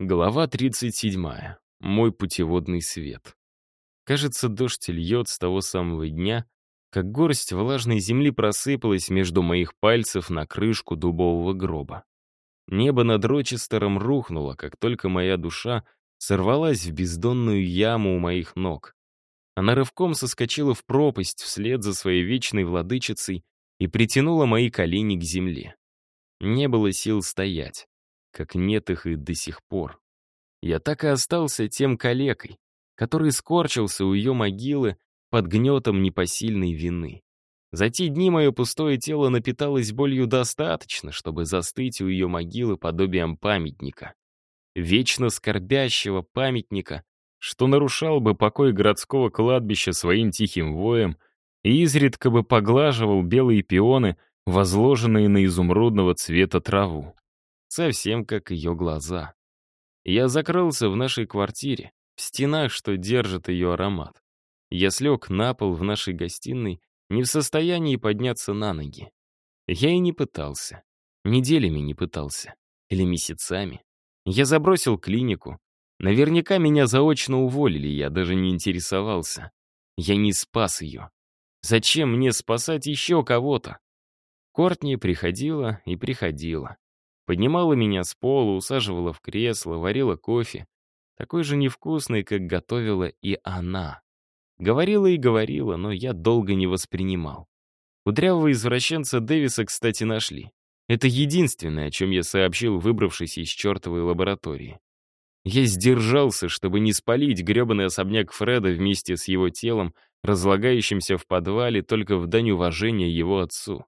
Глава 37. Мой путеводный свет. Кажется, дождь льет с того самого дня, как горсть влажной земли просыпалась между моих пальцев на крышку дубового гроба. Небо над Рочестером рухнуло, как только моя душа сорвалась в бездонную яму у моих ног. Она рывком соскочила в пропасть вслед за своей вечной владычицей и притянула мои колени к земле. Не было сил стоять как нет их и до сих пор. Я так и остался тем калекой, который скорчился у ее могилы под гнетом непосильной вины. За те дни мое пустое тело напиталось болью достаточно, чтобы застыть у ее могилы подобием памятника. Вечно скорбящего памятника, что нарушал бы покой городского кладбища своим тихим воем и изредка бы поглаживал белые пионы, возложенные на изумрудного цвета траву совсем как ее глаза. Я закрылся в нашей квартире, в стенах, что держит ее аромат. Я слег на пол в нашей гостиной, не в состоянии подняться на ноги. Я и не пытался. Неделями не пытался. Или месяцами. Я забросил клинику. Наверняка меня заочно уволили, я даже не интересовался. Я не спас ее. Зачем мне спасать еще кого-то? Кортни приходила и приходила. Поднимала меня с пола, усаживала в кресло, варила кофе. Такой же невкусный, как готовила и она. Говорила и говорила, но я долго не воспринимал. Кудрявого извращенца Дэвиса, кстати, нашли. Это единственное, о чем я сообщил, выбравшись из чертовой лаборатории. Я сдержался, чтобы не спалить гребаный особняк Фреда вместе с его телом, разлагающимся в подвале только в дань уважения его отцу.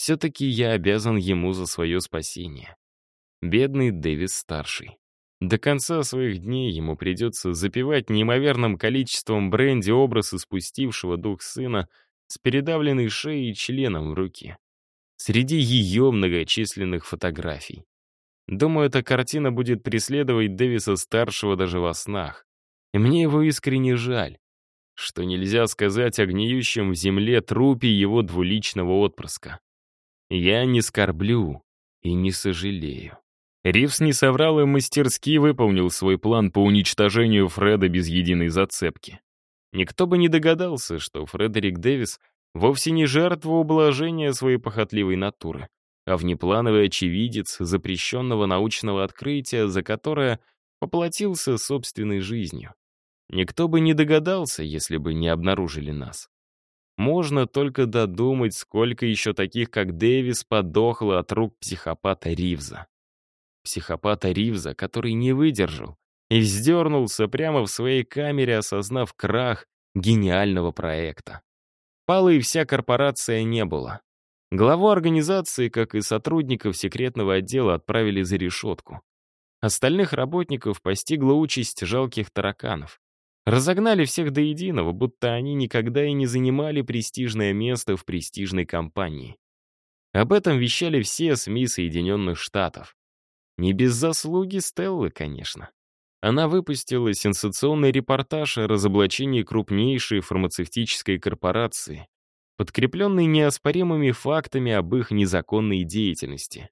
Все-таки я обязан ему за свое спасение. Бедный Дэвис-старший. До конца своих дней ему придется запивать неимоверным количеством бренди образ испустившего дух сына с передавленной шеей и членом в руке. Среди ее многочисленных фотографий. Думаю, эта картина будет преследовать Дэвиса-старшего даже во снах. И мне его искренне жаль, что нельзя сказать о гниющем в земле трупе его двуличного отпрыска. Я не скорблю и не сожалею. Ривз не соврал и мастерски выполнил свой план по уничтожению Фреда без единой зацепки. Никто бы не догадался, что Фредерик Дэвис вовсе не жертва ублажения своей похотливой натуры, а внеплановый очевидец запрещенного научного открытия, за которое поплатился собственной жизнью. Никто бы не догадался, если бы не обнаружили нас. Можно только додумать, сколько еще таких, как Дэвис, подохло от рук психопата Ривза. Психопата Ривза, который не выдержал и вздернулся прямо в своей камере, осознав крах гениального проекта. Пала и вся корпорация не было. Главу организации, как и сотрудников секретного отдела, отправили за решетку. Остальных работников постигла участь жалких тараканов. Разогнали всех до единого, будто они никогда и не занимали престижное место в престижной компании. Об этом вещали все СМИ Соединенных Штатов. Не без заслуги Стеллы, конечно. Она выпустила сенсационный репортаж о разоблачении крупнейшей фармацевтической корпорации, подкрепленный неоспоримыми фактами об их незаконной деятельности.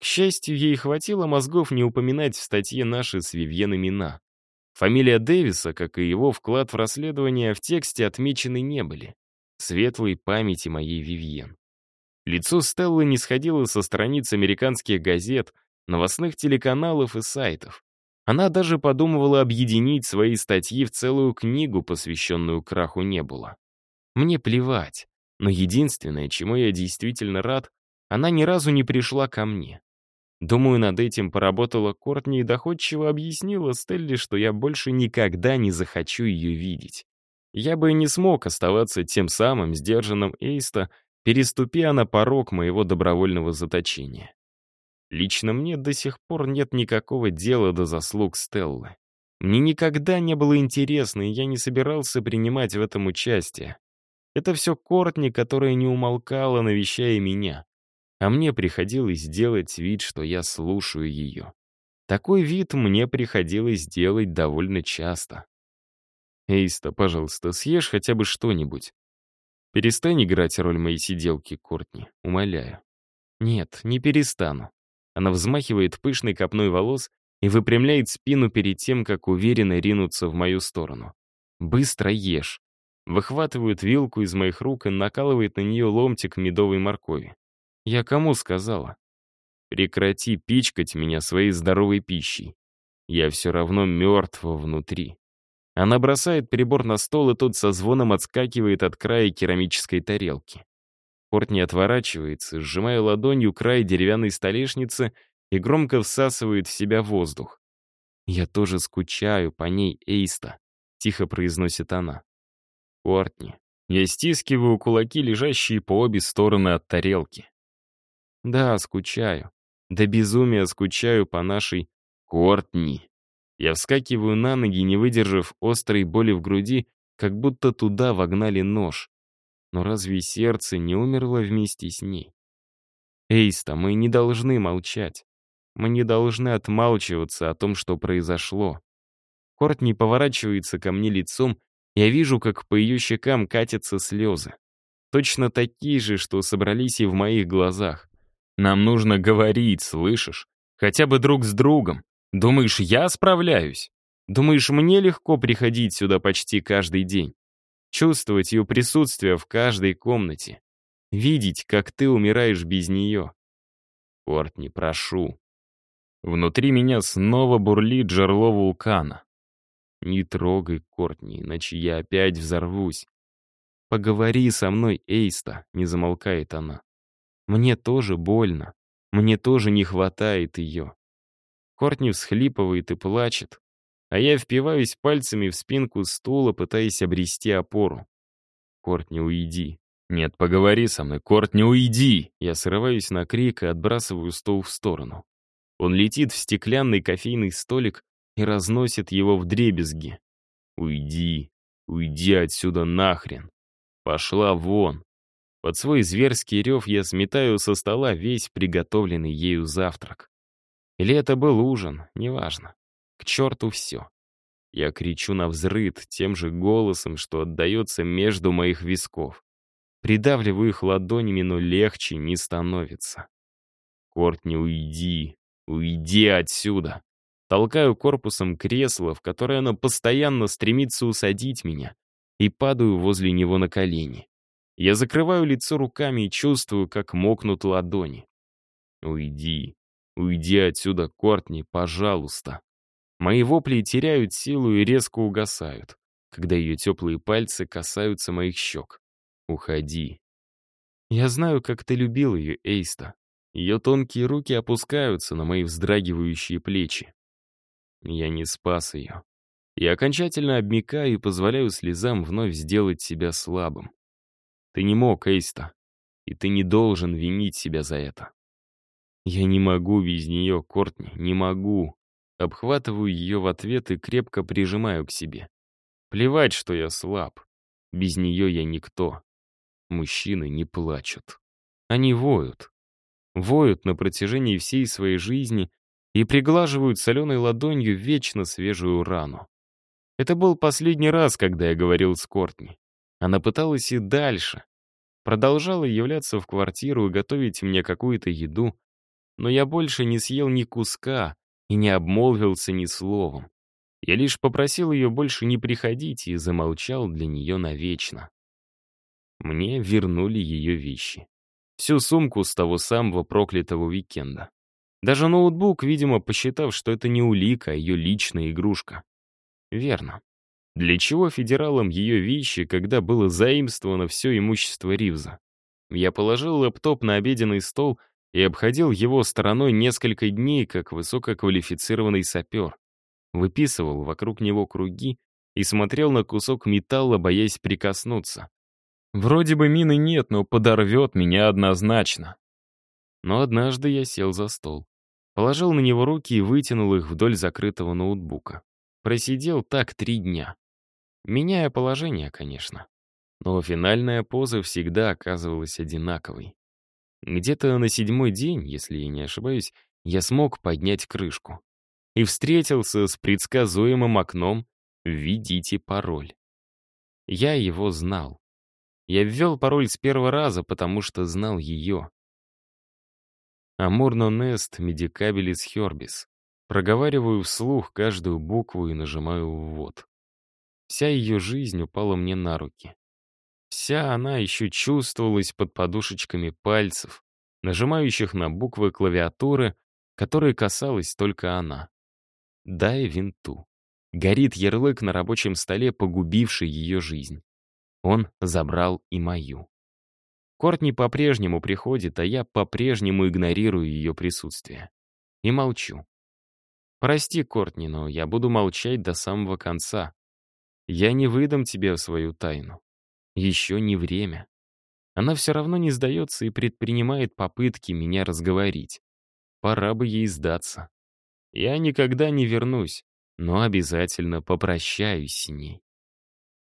К счастью, ей хватило мозгов не упоминать в статье наши с Вивьен имена. Фамилия Дэвиса, как и его вклад в расследование, в тексте отмечены не были. Светлой памяти моей Вивьен. Лицо Стеллы не сходило со страниц американских газет, новостных телеканалов и сайтов. Она даже подумывала объединить свои статьи в целую книгу, посвященную краху Небула. Мне плевать, но единственное, чему я действительно рад, она ни разу не пришла ко мне. Думаю, над этим поработала Кортни и доходчиво объяснила Стелле, что я больше никогда не захочу ее видеть. Я бы не смог оставаться тем самым сдержанным Эйста, переступя на порог моего добровольного заточения. Лично мне до сих пор нет никакого дела до заслуг Стеллы. Мне никогда не было интересно, и я не собирался принимать в этом участие. Это все Кортни, которая не умолкала, навещая меня а мне приходилось делать вид, что я слушаю ее. Такой вид мне приходилось делать довольно часто. «Эйста, пожалуйста, съешь хотя бы что-нибудь. Перестань играть роль моей сиделки, Кортни, умоляю». «Нет, не перестану». Она взмахивает пышной копной волос и выпрямляет спину перед тем, как уверенно ринуться в мою сторону. «Быстро ешь!» Выхватывает вилку из моих рук и накалывает на нее ломтик медовой моркови. Я кому сказала? Прекрати пичкать меня своей здоровой пищей. Я все равно мертв внутри. Она бросает прибор на стол, и тот со звоном отскакивает от края керамической тарелки. Кортни отворачивается, сжимая ладонью край деревянной столешницы и громко всасывает в себя воздух. «Я тоже скучаю по ней, Эйста», — тихо произносит она. «Кортни». Я стискиваю кулаки, лежащие по обе стороны от тарелки. Да, скучаю. Да безумия скучаю по нашей Кортни. Я вскакиваю на ноги, не выдержав острой боли в груди, как будто туда вогнали нож. Но разве сердце не умерло вместе с ней? Эйста, мы не должны молчать. Мы не должны отмалчиваться о том, что произошло. Кортни поворачивается ко мне лицом, я вижу, как по ее щекам катятся слезы. Точно такие же, что собрались и в моих глазах. Нам нужно говорить, слышишь? Хотя бы друг с другом. Думаешь, я справляюсь? Думаешь, мне легко приходить сюда почти каждый день? Чувствовать ее присутствие в каждой комнате? Видеть, как ты умираешь без нее? Кортни, прошу. Внутри меня снова бурлит жерло вулкана. Не трогай, Кортни, иначе я опять взорвусь. Поговори со мной, Эйста, не замолкает она. Мне тоже больно. Мне тоже не хватает ее. Кортни всхлипывает и плачет, а я впиваюсь пальцами в спинку стула, пытаясь обрести опору. «Кортни, уйди». «Нет, поговори со мной, Кортни, уйди!» Я срываюсь на крик и отбрасываю стол в сторону. Он летит в стеклянный кофейный столик и разносит его в дребезги. «Уйди, уйди отсюда нахрен! Пошла вон!» Под свой зверский рев я сметаю со стола весь приготовленный ею завтрак. Или это был ужин, неважно. К черту все. Я кричу на взрыд тем же голосом, что отдается между моих висков. Придавливаю их ладонями, но легче не становится. Кортни, уйди, уйди отсюда. Толкаю корпусом кресло, в которое оно постоянно стремится усадить меня, и падаю возле него на колени. Я закрываю лицо руками и чувствую, как мокнут ладони. Уйди, Уйди отсюда, Кортни, пожалуйста. Мои вопли теряют силу и резко угасают, когда ее теплые пальцы касаются моих щек. Уходи. Я знаю, как ты любил ее, Эйста. Ее тонкие руки опускаются на мои вздрагивающие плечи. Я не спас ее. Я окончательно обмикаю и позволяю слезам вновь сделать себя слабым. Ты не мог, Эйста, и ты не должен винить себя за это. Я не могу без нее, Кортни, не могу. Обхватываю ее в ответ и крепко прижимаю к себе. Плевать, что я слаб. Без нее я никто. Мужчины не плачут. Они воют. Воют на протяжении всей своей жизни и приглаживают соленой ладонью вечно свежую рану. Это был последний раз, когда я говорил с Кортни. Она пыталась и дальше. Продолжала являться в квартиру и готовить мне какую-то еду, но я больше не съел ни куска и не обмолвился ни словом. Я лишь попросил ее больше не приходить и замолчал для нее навечно. Мне вернули ее вещи. Всю сумку с того самого проклятого уикенда. Даже ноутбук, видимо, посчитав, что это не улика, а ее личная игрушка. Верно. Для чего федералам ее вещи, когда было заимствовано все имущество Ривза? Я положил лэптоп на обеденный стол и обходил его стороной несколько дней как высококвалифицированный сапер. Выписывал вокруг него круги и смотрел на кусок металла, боясь прикоснуться. Вроде бы мины нет, но подорвет меня однозначно. Но однажды я сел за стол. Положил на него руки и вытянул их вдоль закрытого ноутбука. Просидел так три дня. Меняя положение, конечно. Но финальная поза всегда оказывалась одинаковой. Где-то на седьмой день, если я не ошибаюсь, я смог поднять крышку. И встретился с предсказуемым окном «Введите пароль». Я его знал. Я ввел пароль с первого раза, потому что знал ее. Амурно нест медикабелис хербис. Проговариваю вслух каждую букву и нажимаю «ввод». Вся ее жизнь упала мне на руки. Вся она еще чувствовалась под подушечками пальцев, нажимающих на буквы клавиатуры, которые касалась только она. Дай винту. Горит ярлык на рабочем столе, погубивший ее жизнь. Он забрал и мою. Кортни по-прежнему приходит, а я по-прежнему игнорирую ее присутствие. И молчу. Прости, Кортни, но я буду молчать до самого конца. Я не выдам тебе свою тайну. Еще не время. Она все равно не сдается и предпринимает попытки меня разговорить. Пора бы ей сдаться. Я никогда не вернусь, но обязательно попрощаюсь с ней.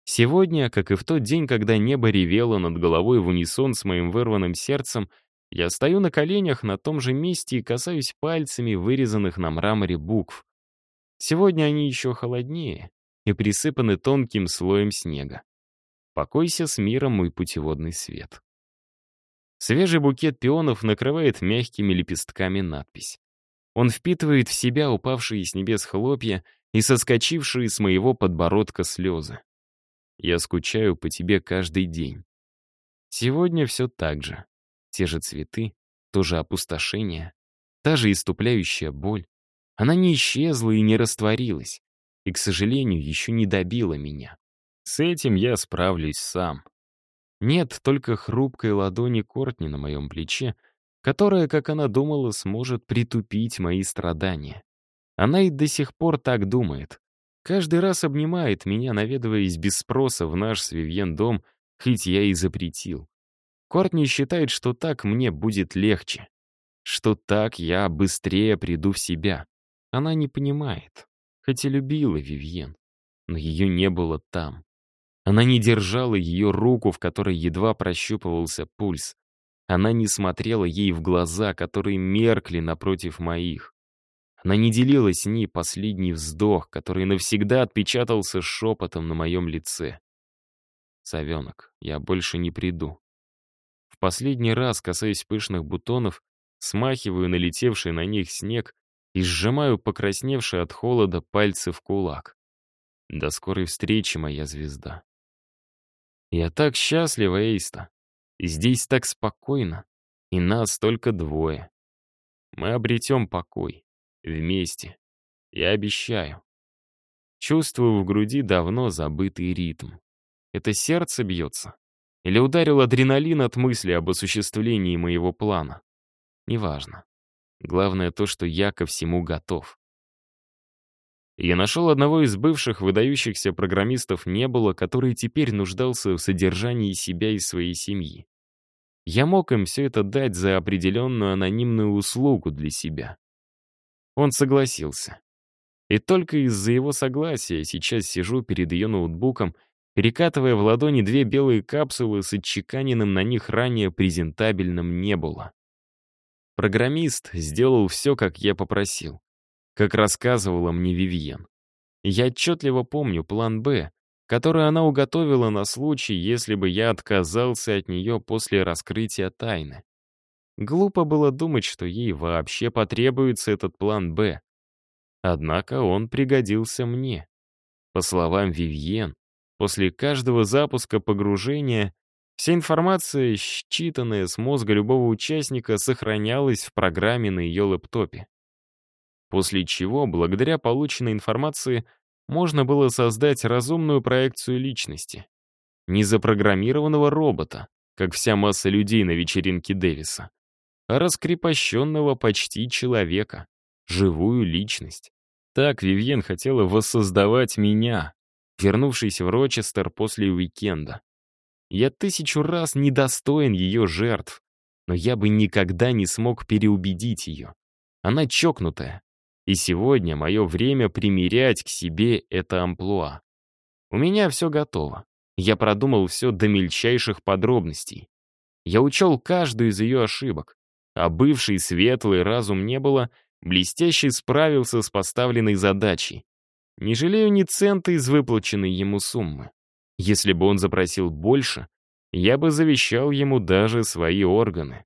Сегодня, как и в тот день, когда небо ревело над головой в унисон с моим вырванным сердцем, я стою на коленях на том же месте и касаюсь пальцами вырезанных на мраморе букв. Сегодня они еще холоднее и присыпаны тонким слоем снега. Покойся с миром, мой путеводный свет. Свежий букет пионов накрывает мягкими лепестками надпись. Он впитывает в себя упавшие с небес хлопья и соскочившие с моего подбородка слезы. Я скучаю по тебе каждый день. Сегодня все так же. Те же цветы, то же опустошение, та же иступляющая боль. Она не исчезла и не растворилась, и, к сожалению, еще не добила меня. С этим я справлюсь сам. Нет только хрупкой ладони Кортни на моем плече, которая, как она думала, сможет притупить мои страдания. Она и до сих пор так думает. Каждый раз обнимает меня, наведываясь без спроса в наш с дом, хоть я и запретил. Кортни считает, что так мне будет легче. Что так я быстрее приду в себя. Она не понимает. Хоть и любила Вивьен, но ее не было там. Она не держала ее руку, в которой едва прощупывался пульс. Она не смотрела ей в глаза, которые меркли напротив моих. Она не делила с ней последний вздох, который навсегда отпечатался шепотом на моем лице. «Совенок, я больше не приду последний раз, касаясь пышных бутонов, смахиваю налетевший на них снег и сжимаю покрасневшие от холода пальцы в кулак. До скорой встречи, моя звезда. Я так счастлива, Эйста. Здесь так спокойно. И нас только двое. Мы обретем покой. Вместе. Я обещаю. Чувствую в груди давно забытый ритм. Это сердце бьется. Или ударил адреналин от мысли об осуществлении моего плана. Неважно. Главное то, что я ко всему готов. Я нашел одного из бывших выдающихся программистов Небула, который теперь нуждался в содержании себя и своей семьи. Я мог им все это дать за определенную анонимную услугу для себя. Он согласился. И только из-за его согласия сейчас сижу перед ее ноутбуком перекатывая в ладони две белые капсулы с отчеканенным на них ранее презентабельным не было. Программист сделал все, как я попросил, как рассказывала мне Вивьен. Я отчетливо помню план «Б», который она уготовила на случай, если бы я отказался от нее после раскрытия тайны. Глупо было думать, что ей вообще потребуется этот план «Б». Однако он пригодился мне. По словам Вивьен, После каждого запуска погружения вся информация, считанная с мозга любого участника, сохранялась в программе на ее лэптопе. После чего, благодаря полученной информации, можно было создать разумную проекцию личности. Не запрограммированного робота, как вся масса людей на вечеринке Дэвиса, а раскрепощенного почти человека, живую личность. Так Вивьен хотела воссоздавать меня, вернувшись в Рочестер после уикенда. Я тысячу раз недостоин ее жертв, но я бы никогда не смог переубедить ее. Она чокнутая. И сегодня мое время примерять к себе это амплуа. У меня все готово. Я продумал все до мельчайших подробностей. Я учел каждую из ее ошибок, а бывший светлый разум не было, блестяще справился с поставленной задачей. Не жалею ни цента из выплаченной ему суммы. Если бы он запросил больше, я бы завещал ему даже свои органы.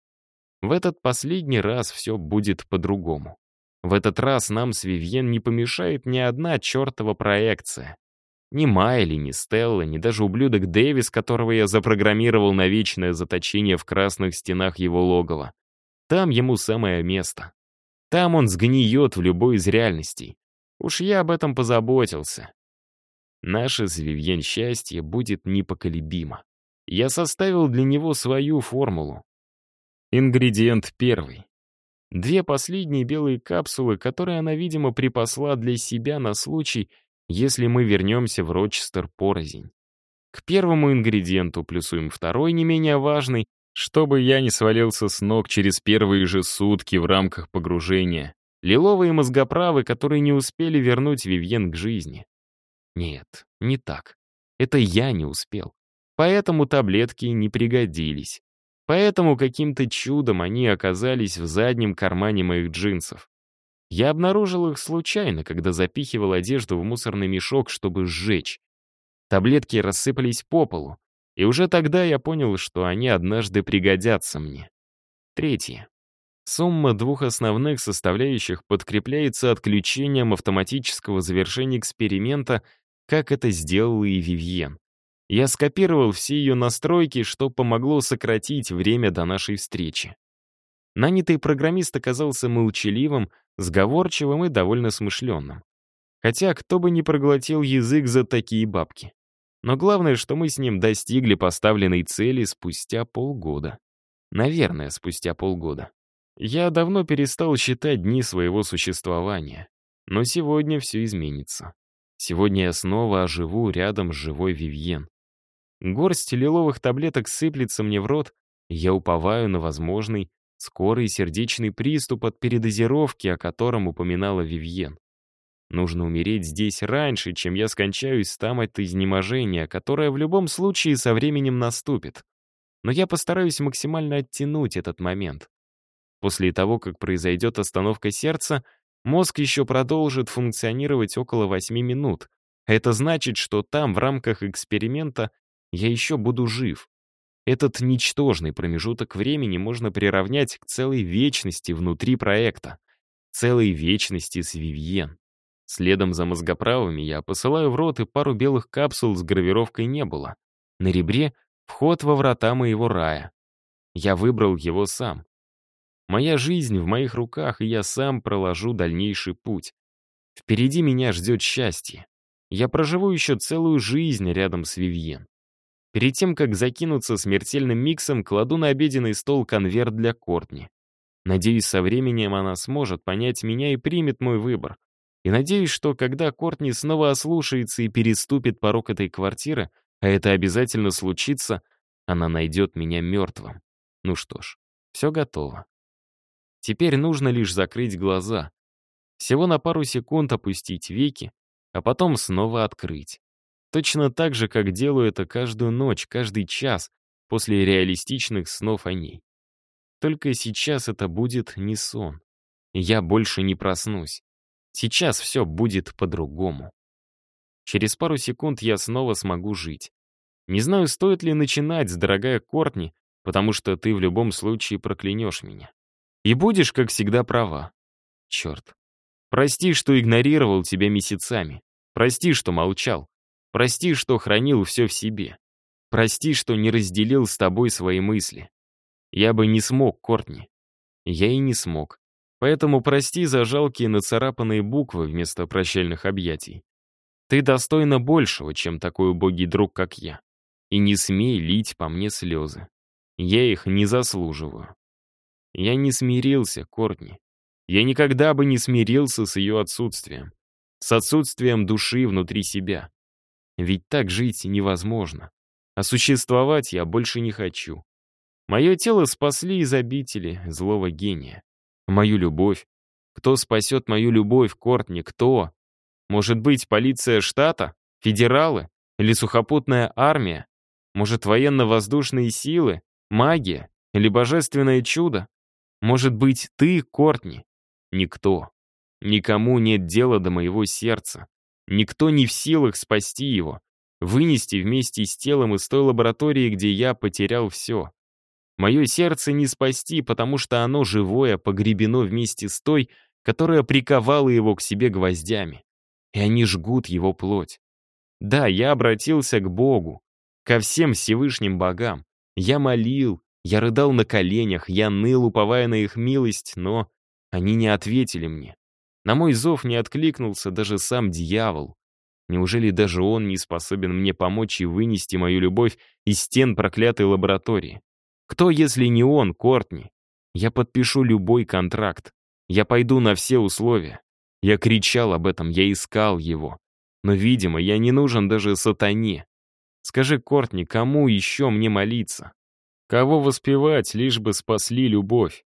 В этот последний раз все будет по-другому. В этот раз нам с Вивьен не помешает ни одна чертова проекция. Ни Майли, ни Стелла, ни даже ублюдок Дэвис, которого я запрограммировал на вечное заточение в красных стенах его логова. Там ему самое место. Там он сгниет в любой из реальностей. Уж я об этом позаботился. Наше с Вивьен счастье будет непоколебимо. Я составил для него свою формулу. Ингредиент первый. Две последние белые капсулы, которые она, видимо, припасла для себя на случай, если мы вернемся в Рочестер порознь. К первому ингредиенту плюсуем второй, не менее важный, чтобы я не свалился с ног через первые же сутки в рамках погружения. Лиловые мозгоправы, которые не успели вернуть Вивьен к жизни. Нет, не так. Это я не успел. Поэтому таблетки не пригодились. Поэтому каким-то чудом они оказались в заднем кармане моих джинсов. Я обнаружил их случайно, когда запихивал одежду в мусорный мешок, чтобы сжечь. Таблетки рассыпались по полу, и уже тогда я понял, что они однажды пригодятся мне. Третье. Сумма двух основных составляющих подкрепляется отключением автоматического завершения эксперимента, как это сделал и Вивьен. Я скопировал все ее настройки, что помогло сократить время до нашей встречи. Нанятый программист оказался молчаливым, сговорчивым и довольно смышленным. Хотя кто бы не проглотил язык за такие бабки. Но главное, что мы с ним достигли поставленной цели спустя полгода. Наверное, спустя полгода. Я давно перестал считать дни своего существования. Но сегодня все изменится. Сегодня я снова оживу рядом с живой Вивьен. Горсть лиловых таблеток сыплется мне в рот, я уповаю на возможный скорый сердечный приступ от передозировки, о котором упоминала Вивьен. Нужно умереть здесь раньше, чем я скончаюсь там от изнеможения, которое в любом случае со временем наступит. Но я постараюсь максимально оттянуть этот момент. После того, как произойдет остановка сердца, мозг еще продолжит функционировать около 8 минут. Это значит, что там, в рамках эксперимента, я еще буду жив. Этот ничтожный промежуток времени можно приравнять к целой вечности внутри проекта. Целой вечности с Вивьен. Следом за мозгоправами я посылаю в рот и пару белых капсул с гравировкой «Не было». На ребре — вход во врата моего рая. Я выбрал его сам. Моя жизнь в моих руках, и я сам проложу дальнейший путь. Впереди меня ждет счастье. Я проживу еще целую жизнь рядом с Вивьен. Перед тем, как закинуться смертельным миксом, кладу на обеденный стол конверт для Кортни. Надеюсь, со временем она сможет понять меня и примет мой выбор. И надеюсь, что когда Кортни снова ослушается и переступит порог этой квартиры, а это обязательно случится, она найдет меня мертвым. Ну что ж, все готово. Теперь нужно лишь закрыть глаза. Всего на пару секунд опустить веки, а потом снова открыть. Точно так же, как делаю это каждую ночь, каждый час после реалистичных снов о ней. Только сейчас это будет не сон. Я больше не проснусь. Сейчас все будет по-другому. Через пару секунд я снова смогу жить. Не знаю, стоит ли начинать, дорогая Кортни, потому что ты в любом случае проклянешь меня. И будешь, как всегда, права. Черт. Прости, что игнорировал тебя месяцами. Прости, что молчал. Прости, что хранил все в себе. Прости, что не разделил с тобой свои мысли. Я бы не смог, Кортни. Я и не смог. Поэтому прости за жалкие нацарапанные буквы вместо прощальных объятий. Ты достойна большего, чем такой убогий друг, как я. И не смей лить по мне слезы. Я их не заслуживаю. Я не смирился, Кортни. Я никогда бы не смирился с ее отсутствием. С отсутствием души внутри себя. Ведь так жить невозможно. А существовать я больше не хочу. Мое тело спасли из обители злого гения. Мою любовь. Кто спасет мою любовь, Кортни, кто? Может быть, полиция штата? Федералы? Или сухопутная армия? Может, военно-воздушные силы? Магия? Или божественное чудо? Может быть, ты, Кортни? Никто. Никому нет дела до моего сердца. Никто не в силах спасти его, вынести вместе с телом из той лаборатории, где я потерял все. Мое сердце не спасти, потому что оно живое, погребено вместе с той, которая приковала его к себе гвоздями. И они жгут его плоть. Да, я обратился к Богу, ко всем Всевышним богам. Я молил, я рыдал на коленях, я ныл, уповая на их милость, но они не ответили мне. На мой зов не откликнулся даже сам дьявол. Неужели даже он не способен мне помочь и вынести мою любовь из стен проклятой лаборатории? Кто, если не он, Кортни? Я подпишу любой контракт. Я пойду на все условия. Я кричал об этом, я искал его. Но, видимо, я не нужен даже сатане. Скажи, Кортни, кому еще мне молиться? Кого воспевать, лишь бы спасли любовь?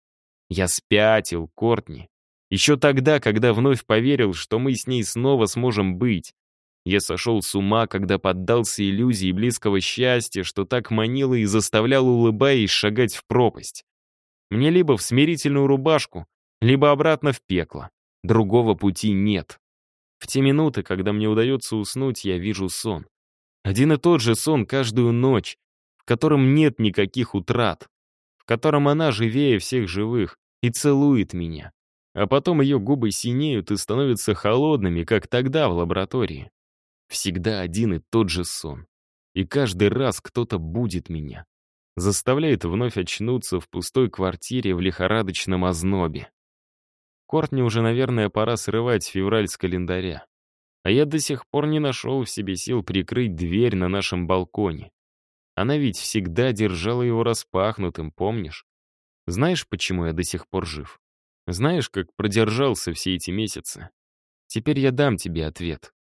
Я спятил, Кортни. Еще тогда, когда вновь поверил, что мы с ней снова сможем быть. Я сошел с ума, когда поддался иллюзии близкого счастья, что так манило и заставлял, улыбаясь, шагать в пропасть. Мне либо в смирительную рубашку, либо обратно в пекло. Другого пути нет. В те минуты, когда мне удается уснуть, я вижу сон. Один и тот же сон каждую ночь, в котором нет никаких утрат, в котором она живее всех живых и целует меня. А потом ее губы синеют и становятся холодными, как тогда в лаборатории. Всегда один и тот же сон. И каждый раз кто-то будет меня. Заставляет вновь очнуться в пустой квартире в лихорадочном ознобе. Кортни уже, наверное, пора срывать февраль с календаря. А я до сих пор не нашел в себе сил прикрыть дверь на нашем балконе. Она ведь всегда держала его распахнутым, помнишь? Знаешь, почему я до сих пор жив? Знаешь, как продержался все эти месяцы? Теперь я дам тебе ответ.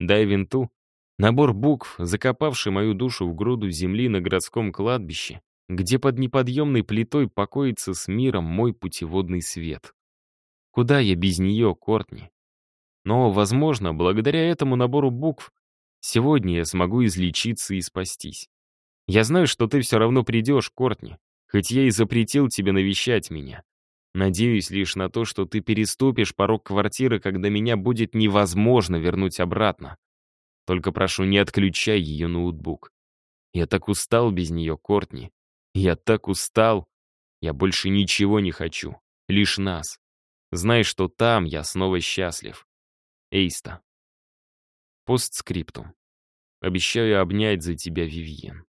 Дай винту. Набор букв, закопавший мою душу в груду земли на городском кладбище, где под неподъемной плитой покоится с миром мой путеводный свет. Куда я без нее, Кортни? Но, возможно, благодаря этому набору букв, сегодня я смогу излечиться и спастись. Я знаю, что ты все равно придешь, Кортни, хоть я и запретил тебе навещать меня. Надеюсь лишь на то, что ты переступишь порог квартиры, когда меня будет невозможно вернуть обратно. Только прошу, не отключай ее ноутбук. Я так устал без нее, Кортни. Я так устал. Я больше ничего не хочу. Лишь нас. Знай, что там я снова счастлив. Эйста. Постскриптум. Обещаю обнять за тебя, Вивьен.